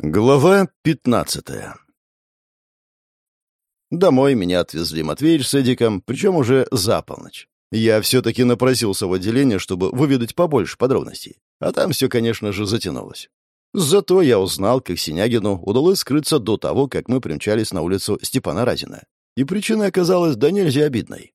Глава пятнадцатая Домой меня отвезли Матвеич с Эдиком, причем уже за полночь. Я все-таки напросился в отделение, чтобы выведать побольше подробностей. А там все, конечно же, затянулось. Зато я узнал, как Синягину удалось скрыться до того, как мы примчались на улицу Степана Разина. И причина оказалась да нельзя обидной.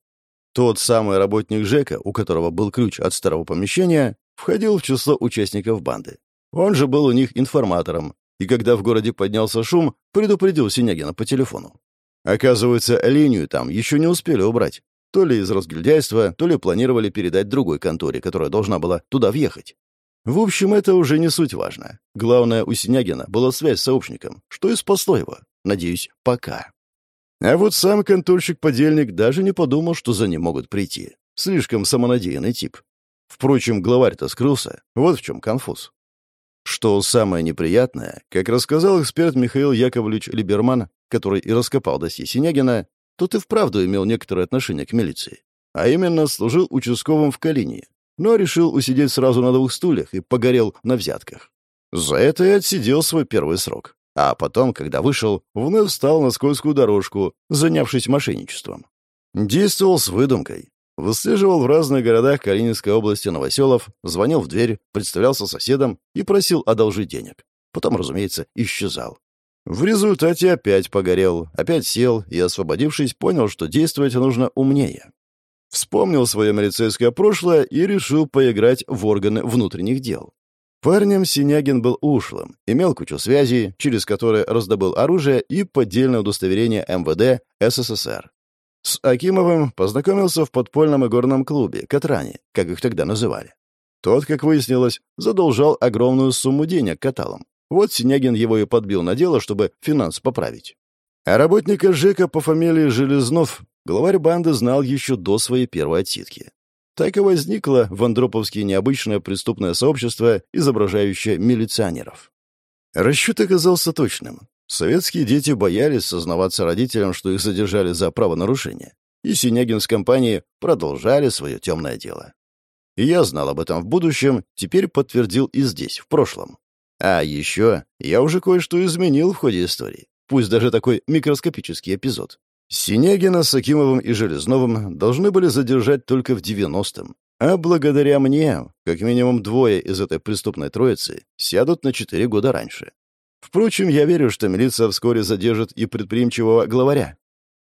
Тот самый работник ЖЭКа, у которого был ключ от старого помещения, входил в число участников банды. Он же был у них информатором, и когда в городе поднялся шум, предупредил Синягина по телефону. Оказывается, линию там еще не успели убрать. То ли из разгильдяйства, то ли планировали передать другой конторе, которая должна была туда въехать. В общем, это уже не суть важно. Главное, у Синягина была связь с сообщником, что и спасло его. Надеюсь, пока. А вот сам конторщик-подельник даже не подумал, что за ним могут прийти. Слишком самонадеянный тип. Впрочем, главарь-то скрылся. Вот в чем конфуз. Что самое неприятное, как рассказал эксперт Михаил Яковлевич Либерман, который и раскопал досье Синягина, тот и вправду имел некоторое отношение к милиции. А именно, служил участковым в Калине, но решил усидеть сразу на двух стульях и погорел на взятках. За это и отсидел свой первый срок. А потом, когда вышел, вновь встал на скользкую дорожку, занявшись мошенничеством. Действовал с выдумкой, Выслеживал в разных городах Калининской области новоселов, звонил в дверь, представлялся соседом и просил одолжить денег. Потом, разумеется, исчезал. В результате опять погорел, опять сел и, освободившись, понял, что действовать нужно умнее. Вспомнил свое милицейское прошлое и решил поиграть в органы внутренних дел. Парнем Синягин был ушлым, имел кучу связей, через которые раздобыл оружие и поддельное удостоверение МВД СССР. С Акимовым познакомился в подпольном игорном клубе «Катране», как их тогда называли. Тот, как выяснилось, задолжал огромную сумму денег каталам. Вот Синягин его и подбил на дело, чтобы финанс поправить. А работника ЖЭКа по фамилии Железнов главарь банды знал еще до своей первой отсидки. Так и возникло в Андроповске необычное преступное сообщество, изображающее милиционеров. Расчет оказался точным. Советские дети боялись сознаваться родителям, что их задержали за правонарушение, и Синягин с компанией продолжали свое темное дело. И я знал об этом в будущем, теперь подтвердил и здесь, в прошлом. А еще я уже кое-что изменил в ходе истории, пусть даже такой микроскопический эпизод. Синягина с Акимовым и Железновым должны были задержать только в 90-м, а благодаря мне, как минимум двое из этой преступной троицы сядут на 4 года раньше. Впрочем, я верю, что милиция вскоре задержит и предприимчивого главаря.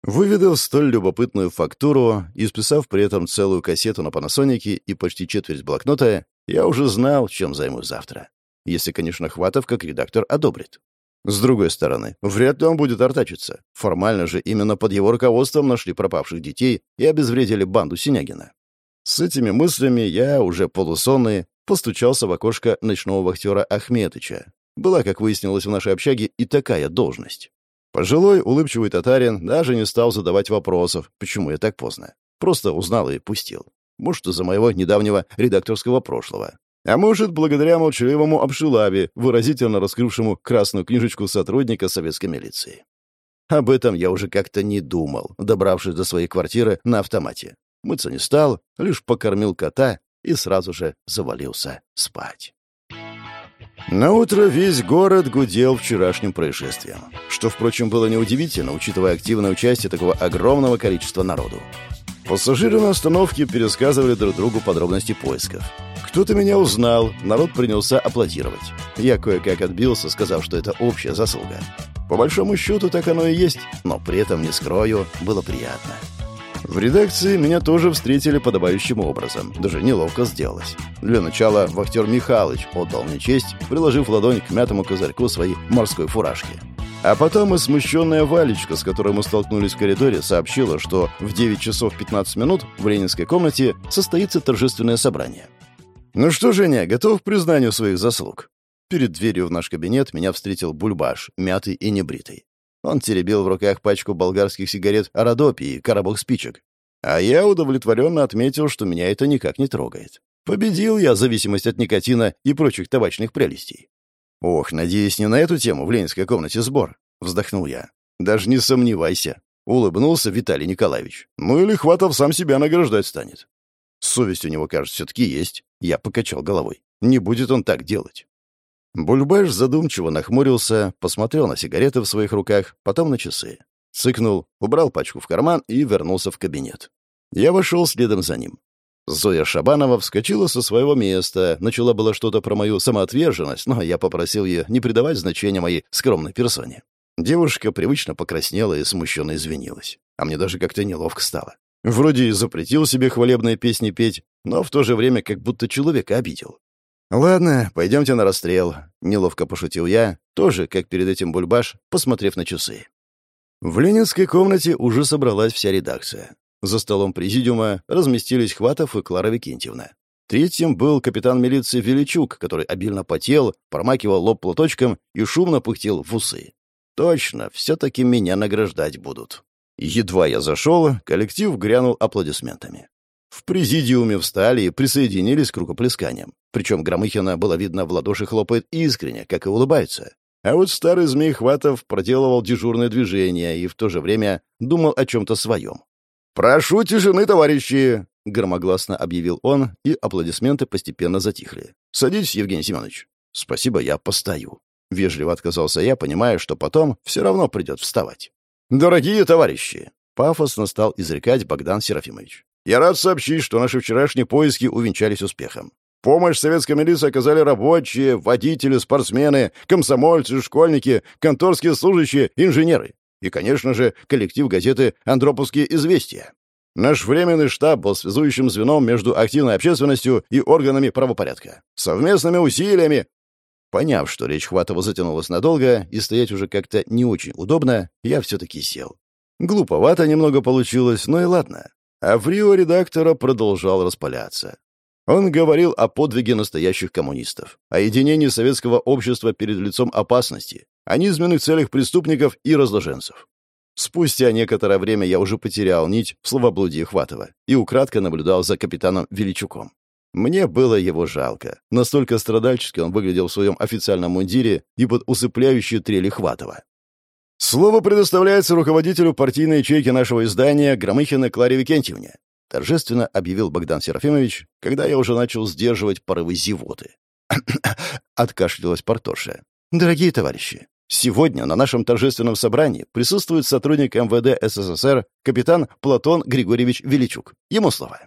Выведав столь любопытную фактуру и списав при этом целую кассету на Панасонике и почти четверть блокнота, я уже знал, чем займусь завтра. Если, конечно, Хватов как редактор одобрит. С другой стороны, вряд ли он будет артачиться. Формально же именно под его руководством нашли пропавших детей и обезвредили банду Синягина. С этими мыслями я, уже полусонный, постучался в окошко ночного вахтера Ахметыча, была, как выяснилось в нашей общаге, и такая должность. Пожилой, улыбчивый татарин даже не стал задавать вопросов, почему я так поздно. Просто узнал и пустил. Может, из-за моего недавнего редакторского прошлого. А может, благодаря молчаливому Абшилабе, выразительно раскрывшему красную книжечку сотрудника советской милиции. Об этом я уже как-то не думал, добравшись до своей квартиры на автомате. Мыться не стал, лишь покормил кота и сразу же завалился спать. На утро весь город гудел вчерашним происшествием, что, впрочем, было неудивительно, учитывая активное участие такого огромного количества народу. Пассажиры на остановке пересказывали друг другу подробности поисков. Кто-то меня узнал, народ принялся аплодировать. Я кое-как отбился, сказав, что это общая заслуга. По большому счету так оно и есть, но при этом, не скрою, было приятно. В редакции меня тоже встретили подобающим образом. Даже неловко сделалось. Для начала вахтер Михалыч отдал мне честь, приложив ладонь к мятому козырьку своей морской фуражки. А потом и смущенная Валечка, с которой мы столкнулись в коридоре, сообщила, что в 9 часов 15 минут в ленинской комнате состоится торжественное собрание. «Ну что, Женя, готов к признанию своих заслуг?» Перед дверью в наш кабинет меня встретил бульбаш, мятый и небритый. Он теребил в руках пачку болгарских сигарет «Арадопи» и коробок спичек. А я удовлетворенно отметил, что меня это никак не трогает. Победил я зависимость от никотина и прочих табачных прелестей. «Ох, надеюсь, не на эту тему в ленинской комнате сбор», — вздохнул я. «Даже не сомневайся», — улыбнулся Виталий Николаевич. «Ну или Хватов сам себя награждать станет». Совесть у него, кажется, все-таки есть. Я покачал головой. Не будет он так делать. Бульбаш задумчиво нахмурился, посмотрел на сигареты в своих руках, потом на часы. Цыкнул, убрал пачку в карман и вернулся в кабинет. Я вошел следом за ним. Зоя Шабанова вскочила со своего места, начала было что-то про мою самоотверженность, но я попросил ее не придавать значения моей скромной персоне. Девушка привычно покраснела и смущенно извинилась. А мне даже как-то неловко стало. Вроде и запретил себе хвалебные песни петь, но в то же время как будто человека обидел. «Ладно, пойдемте на расстрел», — неловко пошутил я, тоже, как перед этим бульбаш, посмотрев на часы. В ленинской комнате уже собралась вся редакция. За столом президиума разместились Хватов и Клара Викентьевна. Третьим был капитан милиции Величук, который обильно потел, промакивал лоб платочком и шумно пыхтел в усы. Точно, все-таки меня награждать будут. Едва я зашел, коллектив грянул аплодисментами. В президиуме встали и присоединились к рукоплесканиям. Причем Громыхина было видно в ладоши хлопает искренне, как и улыбается. А вот старый змей Хватов проделывал дежурное движение и в то же время думал о чем-то своем. «Прошу тишины, товарищи!» — громогласно объявил он, и аплодисменты постепенно затихли. «Садитесь, Евгений Семенович». «Спасибо, я постою». Вежливо отказался я, понимая, что потом все равно придет вставать. «Дорогие товарищи!» — пафосно стал изрекать Богдан Серафимович. «Я рад сообщить, что наши вчерашние поиски увенчались успехом. Помощь советской милиции оказали рабочие, водители, спортсмены, комсомольцы, школьники, конторские служащие, инженеры. И, конечно же, коллектив газеты «Андроповские известия». Наш временный штаб был связующим звеном между активной общественностью и органами правопорядка. Совместными усилиями... Поняв, что речь Хватова затянулась надолго и стоять уже как-то не очень удобно, я все-таки сел. Глуповато немного получилось, но и ладно. А фрио редактора продолжал распаляться. Он говорил о подвиге настоящих коммунистов, о единении советского общества перед лицом опасности, о низменных целях преступников и разложенцев. Спустя некоторое время я уже потерял нить в словоблудии Хватова и украдко наблюдал за капитаном Величуком. Мне было его жалко. Настолько страдальчески он выглядел в своем официальном мундире и под усыпляющие трели Хватова. Слово предоставляется руководителю партийной ячейки нашего издания Громыхина Кларе Викентьевне. — торжественно объявил Богдан Серафимович, когда я уже начал сдерживать порывы зевоты. Откашлялась Парторша. «Дорогие товарищи, сегодня на нашем торжественном собрании присутствует сотрудник МВД СССР капитан Платон Григорьевич Величук. Ему слова».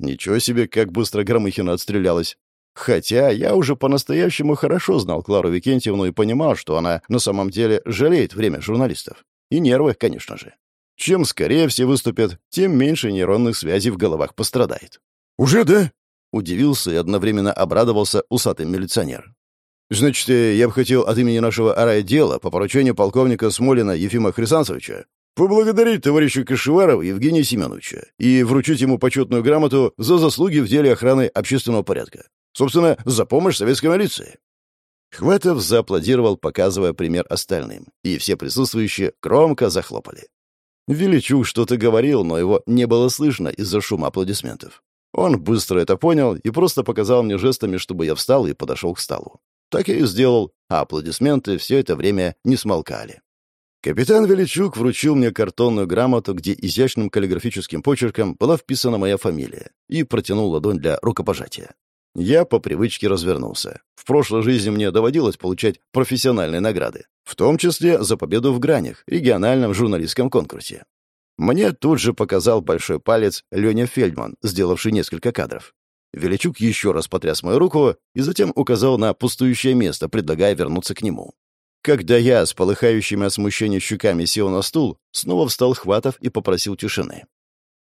Ничего себе, как быстро Громыхина отстрелялась. Хотя я уже по-настоящему хорошо знал Клару Викентьевну и понимал, что она на самом деле жалеет время журналистов. И нервы, конечно же. Чем скорее все выступят, тем меньше нейронных связей в головах пострадает. «Уже, да?» — удивился и одновременно обрадовался усатый милиционер. «Значит, э, я бы хотел от имени нашего райотдела по поручению полковника Смолина Ефима Хрисанцевича поблагодарить товарища Кашеварова Евгения Семеновича и вручить ему почетную грамоту за заслуги в деле охраны общественного порядка. Собственно, за помощь советской милиции». Хватов зааплодировал, показывая пример остальным, и все присутствующие громко захлопали. Величук что-то говорил, но его не было слышно из-за шума аплодисментов. Он быстро это понял и просто показал мне жестами, чтобы я встал и подошел к столу. Так я и сделал, а аплодисменты все это время не смолкали. Капитан Величук вручил мне картонную грамоту, где изящным каллиграфическим почерком была вписана моя фамилия, и протянул ладонь для рукопожатия. Я по привычке развернулся. В прошлой жизни мне доводилось получать профессиональные награды, в том числе за победу в гранях, региональном журналистском конкурсе. Мне тут же показал большой палец Леня Фельдман, сделавший несколько кадров. Величук еще раз потряс мою руку и затем указал на пустующее место, предлагая вернуться к нему. Когда я с полыхающими от смущения щеками сел на стул, снова встал Хватов и попросил тишины.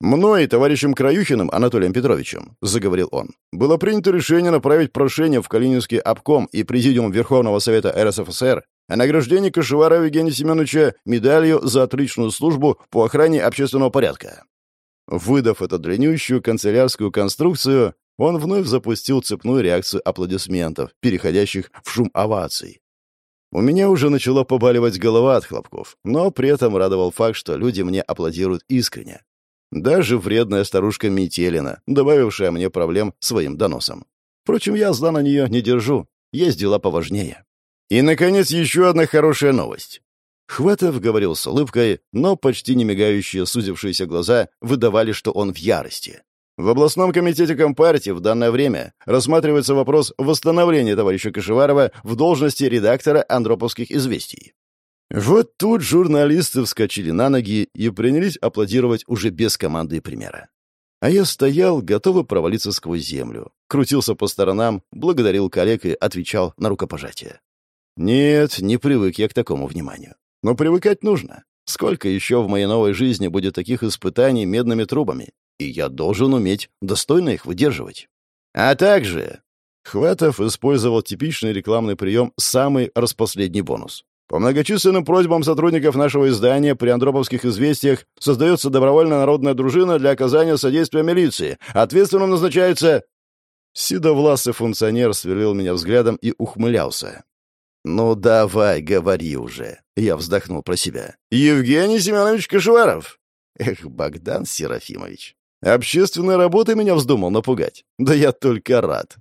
«Мной и товарищем Краюхиным Анатолием Петровичем», — заговорил он, «было принято решение направить прошение в Калининский обком и Президиум Верховного Совета РСФСР о награждении Кашеварова Евгения Семеновича медалью за отличную службу по охране общественного порядка». Выдав эту длиннющую канцелярскую конструкцию, он вновь запустил цепную реакцию аплодисментов, переходящих в шум оваций. У меня уже начала побаливать голова от хлопков, но при этом радовал факт, что люди мне аплодируют искренне, даже вредная старушка Метелина, добавившая мне проблем своим доносом. Впрочем, я зла на нее не держу. Есть дела поважнее. И, наконец, еще одна хорошая новость. Хватов говорил с улыбкой, но почти не мигающие сузившиеся глаза выдавали, что он в ярости. В областном комитете Компартии в данное время рассматривается вопрос восстановления товарища Кашеварова в должности редактора Андроповских известий. Вот тут журналисты вскочили на ноги и принялись аплодировать уже без команды и примера. А я стоял, готовый провалиться сквозь землю. Крутился по сторонам, благодарил коллег и отвечал на рукопожатие. Нет, не привык я к такому вниманию. Но привыкать нужно. Сколько еще в моей новой жизни будет таких испытаний медными трубами? И я должен уметь достойно их выдерживать. А также... Хватов использовал типичный рекламный прием «самый распоследний бонус». По многочисленным просьбам сотрудников нашего издания при Андроповских известиях создается добровольная народная дружина для оказания содействия милиции. Ответственным назначается...» Седовласый функционер сверлил меня взглядом и ухмылялся. «Ну давай, говори уже!» Я вздохнул про себя. «Евгений Семенович Кашеваров!» «Эх, Богдан Серафимович! Общественной работой меня вздумал напугать. Да я только рад.